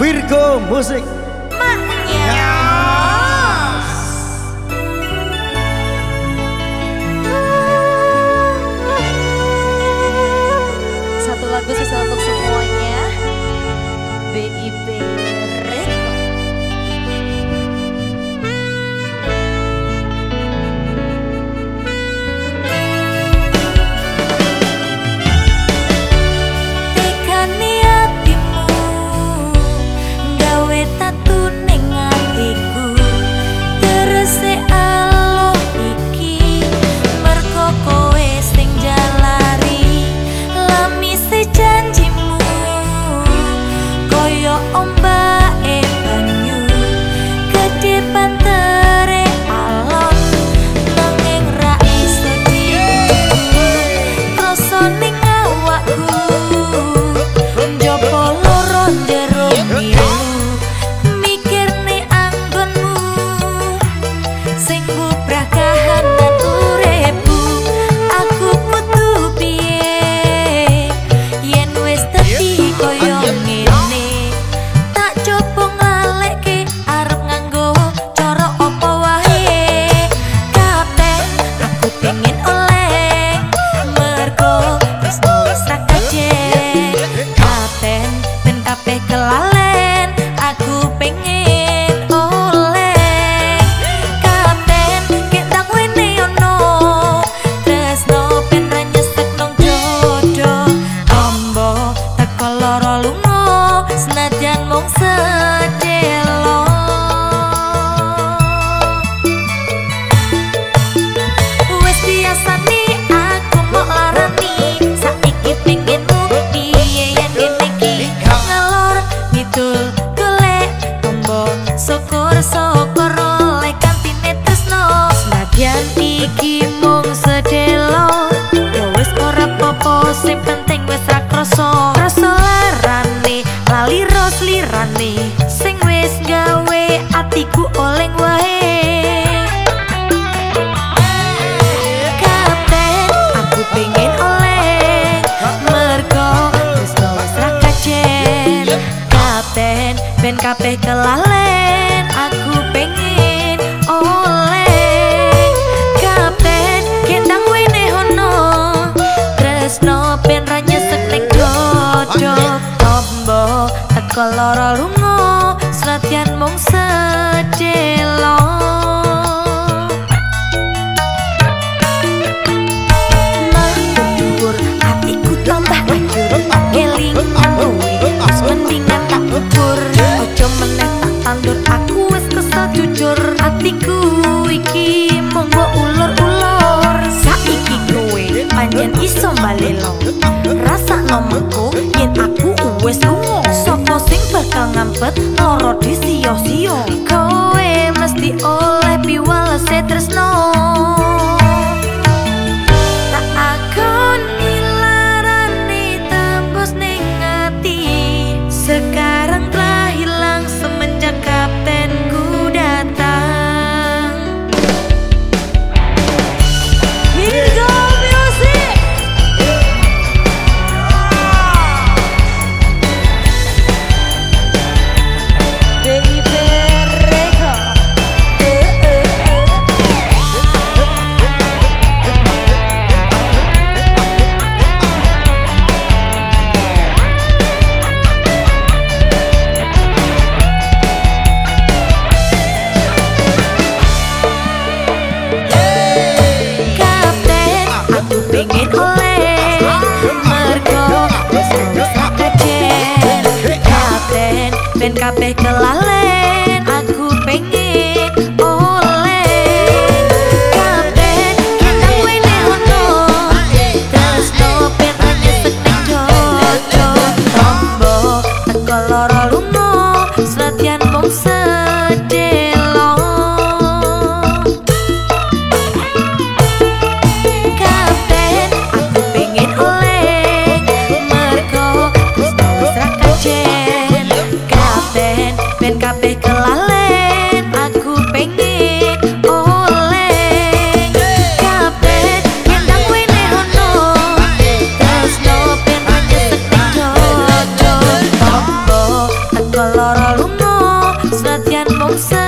Virgo Musik Satu lagu spesial untuk semuanya. BIP cinco pra cá. 红色。Kabeh kelalen aku pengen oleh. Kabeh kendang wene hono tresno ben ra nyesek ning dodo tombo teko lara lunga balelo Rasa nomengku Yen aku wis lungo Sopo sing bakal ngampet Loro di ben kabeh kelalen nossa